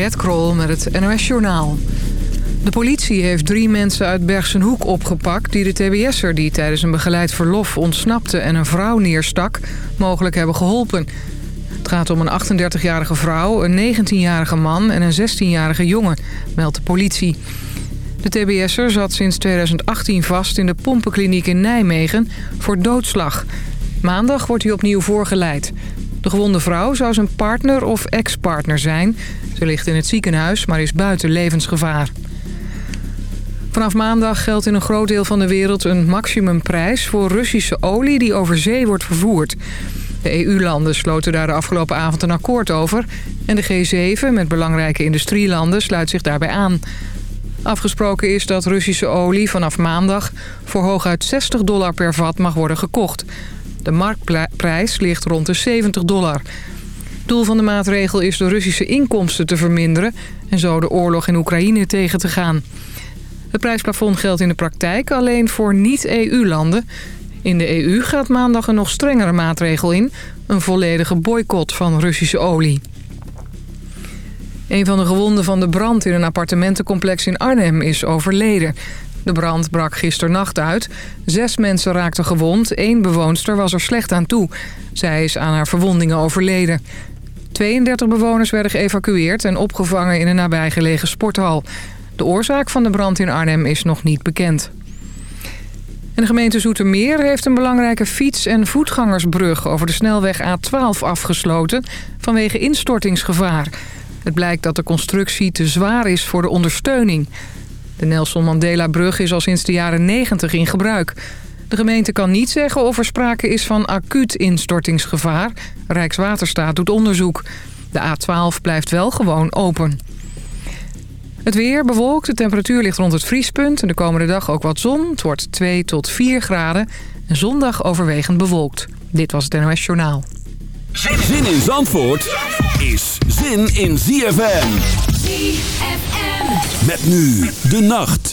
Mariette Krol met het NOS Journaal. De politie heeft drie mensen uit Bergsenhoek opgepakt... die de TBS'er die tijdens een begeleid verlof ontsnapte en een vrouw neerstak... mogelijk hebben geholpen. Het gaat om een 38-jarige vrouw, een 19-jarige man en een 16-jarige jongen, meldt de politie. De TBS'er zat sinds 2018 vast in de pompenkliniek in Nijmegen voor doodslag. Maandag wordt hij opnieuw voorgeleid. De gewonde vrouw zou zijn partner of ex-partner zijn. Ligt in het ziekenhuis, maar is buiten levensgevaar. Vanaf maandag geldt in een groot deel van de wereld een maximumprijs voor Russische olie die over zee wordt vervoerd. De EU-landen sloten daar de afgelopen avond een akkoord over. En de G7 met belangrijke industrielanden sluit zich daarbij aan. Afgesproken is dat Russische olie vanaf maandag voor hooguit 60 dollar per vat mag worden gekocht. De marktprijs ligt rond de 70 dollar. Doel van de maatregel is de Russische inkomsten te verminderen... en zo de oorlog in Oekraïne tegen te gaan. Het prijsplafond geldt in de praktijk alleen voor niet-EU-landen. In de EU gaat maandag een nog strengere maatregel in... een volledige boycott van Russische olie. Een van de gewonden van de brand in een appartementencomplex in Arnhem is overleden. De brand brak gisternacht uit. Zes mensen raakten gewond. Eén bewoonster was er slecht aan toe. Zij is aan haar verwondingen overleden. 32 bewoners werden geëvacueerd en opgevangen in een nabijgelegen sporthal. De oorzaak van de brand in Arnhem is nog niet bekend. En de gemeente Zoetermeer heeft een belangrijke fiets- en voetgangersbrug... over de snelweg A12 afgesloten vanwege instortingsgevaar. Het blijkt dat de constructie te zwaar is voor de ondersteuning. De Nelson Mandela-brug is al sinds de jaren 90 in gebruik. De gemeente kan niet zeggen of er sprake is van acuut instortingsgevaar. Rijkswaterstaat doet onderzoek. De A12 blijft wel gewoon open. Het weer bewolkt, de temperatuur ligt rond het vriespunt... en de komende dag ook wat zon. Het wordt 2 tot 4 graden. En zondag overwegend bewolkt. Dit was het NOS Journaal. Zin in Zandvoort is zin in ZFM. ZFM. Met nu de nacht.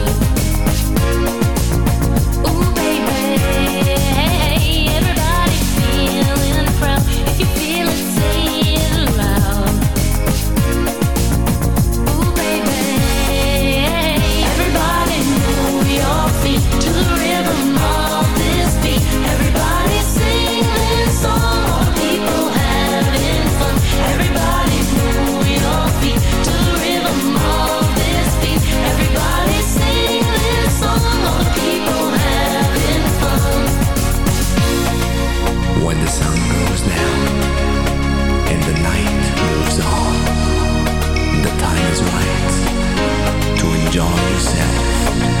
dog yourself.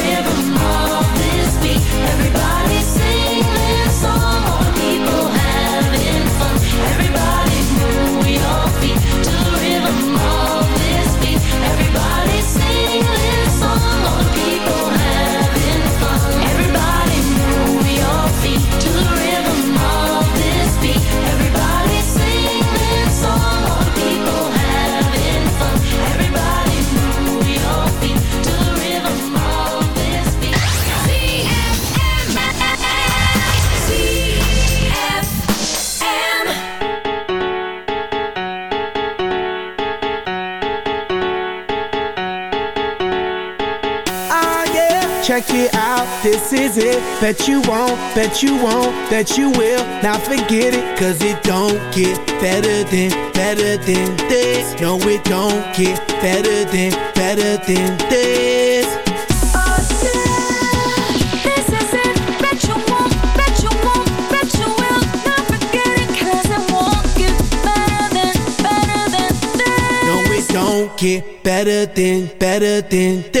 Bet you won't, bet you won't, bet you will. Now forget it, cause it don't get better than, better than this. No, it don't get better than, better than this. Don't get better than, better than this.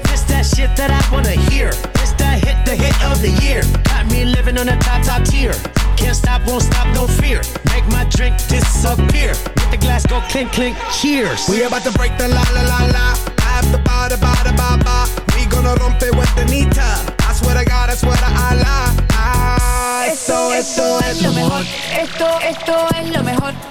that shit that I wanna hear. This that hit, the hit of the year. Got me living on a top, top tier. Can't stop, won't stop, no fear. Make my drink disappear. Let the glass go clink, clink, cheers. We about to break the la la la la. After ba da ba da ba ba. We gon' no rompe vueltanita. I swear to God, I swear to Allah. Ah, esto, esto, es lo mejor. Esto, esto es lo mejor.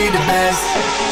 Simply the best.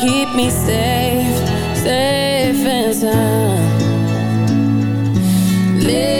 Take safe, safe and sound. with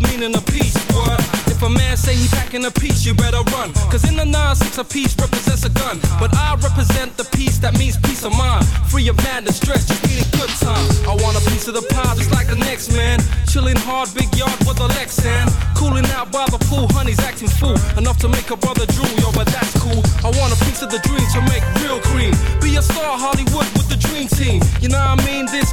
the meaning of peace. What? If a man say he packing a piece, you better run. Cause in the 9-6 a piece represents a gun. But I represent the peace that means peace of mind. Free of madness, stress, just need a good time. I want a piece of the pie just like the next man. Chilling hard, big yard with a Lexan. Cooling out by the pool, honey's acting fool. Enough to make a brother drool, yo, but that's cool. I want a piece of the dream to make real cream. Be a star, Hollywood with the dream team. You know what I mean? This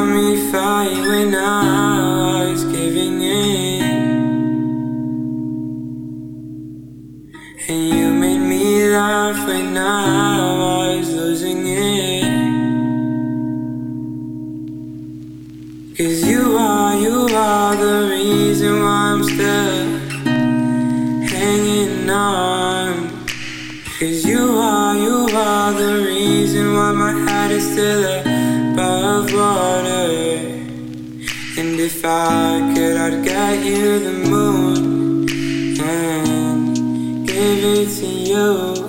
saw me fight when I was giving in, and you made me laugh when I. If I could, I'd get you the moon and give it to you.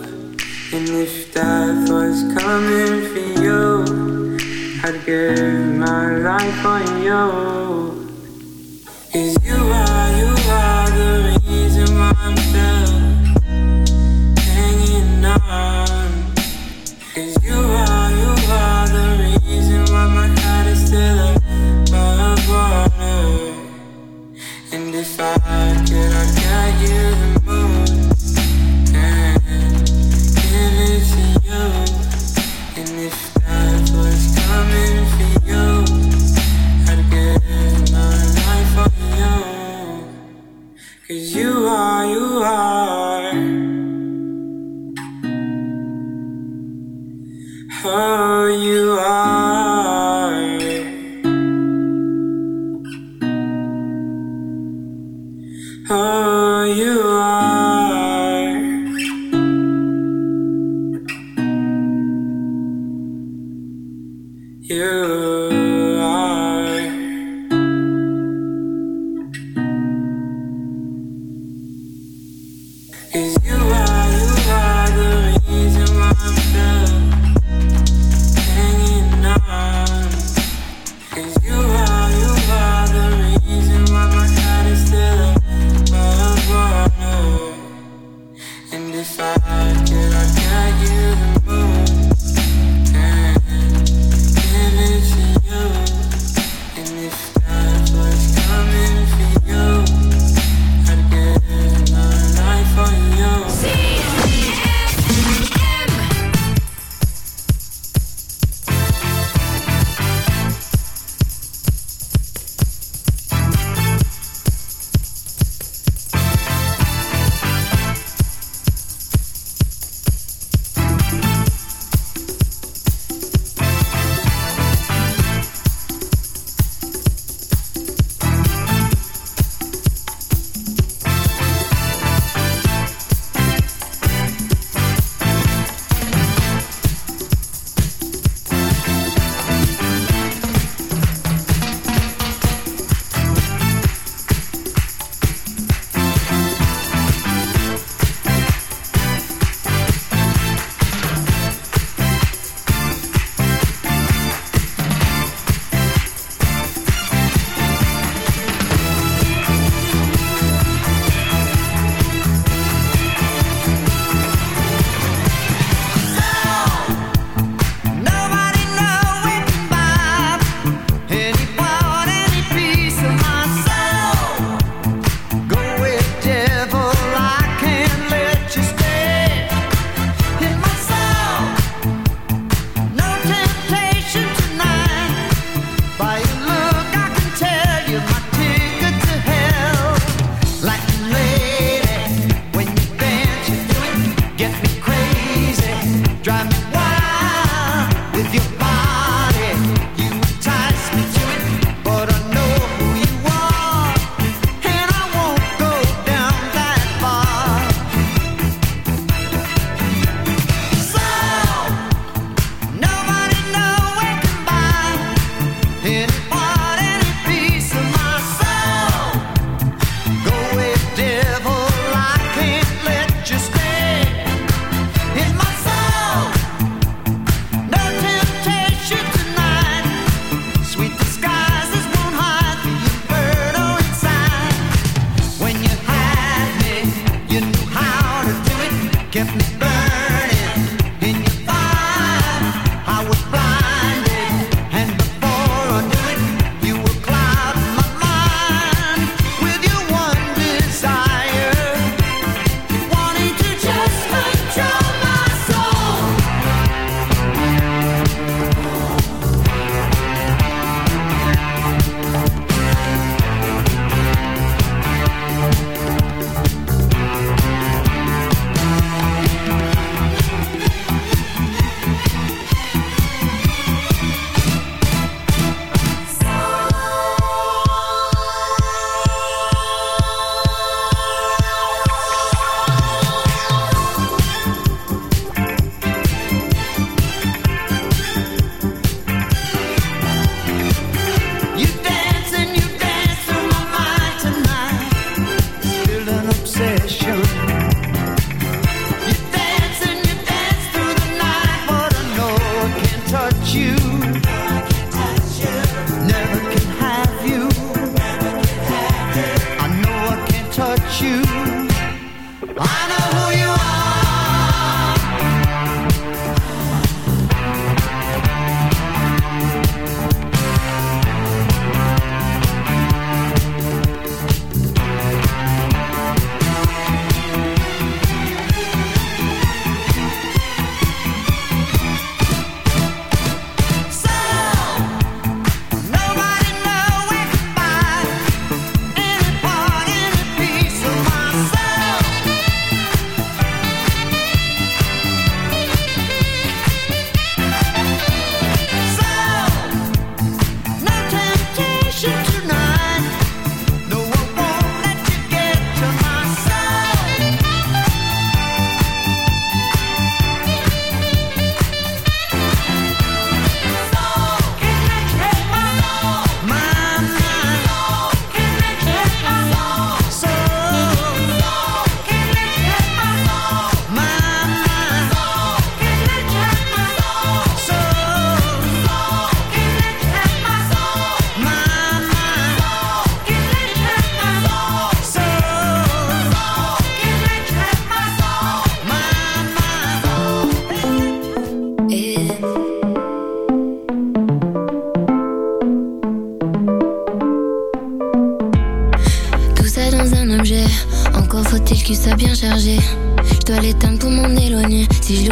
And if death was coming for you, I'd give my life for you.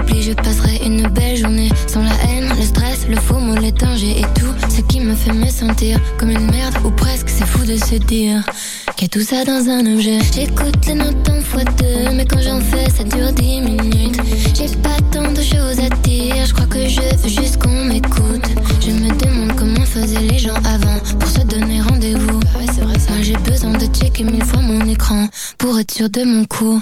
Je passerai une belle journée. Sans la haine, le stress, le faux mot, les dangers et tout ce qui me fait me sentir comme une merde ou presque. C'est fou de se dire qu'il y a tout ça dans un objet. J'écoute les notes en fois deux, mais quand j'en fais, ça dure dix minutes. J'ai pas tant de choses à dire. Je crois que je veux juste qu'on m'écoute. Je me demande comment faisaient les gens avant pour se donner rendez-vous. Moi j'ai besoin de checker mille fois mon écran pour être sûr de mon coup.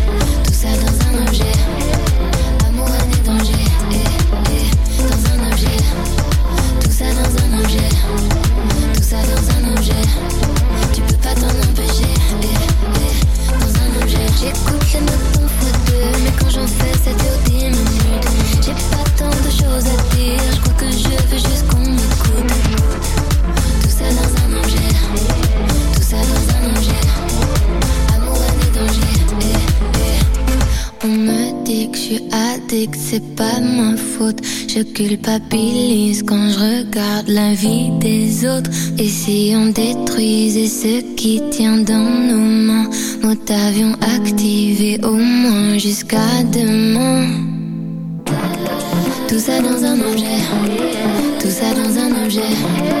Je suis addict, c'est pas ma faute. Je culpabilise quand je regarde la vie des autres. Et si on détruisait ce qui tient dans nos mains, mode avion activé au moins jusqu'à demain. Tout ça dans un objet, tout ça dans un objet.